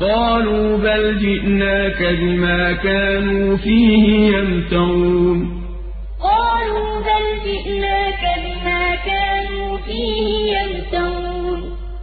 قالوا بل جئناك بما كانوا فيه يمترون. قالوا بل جئناك بما كانوا فيه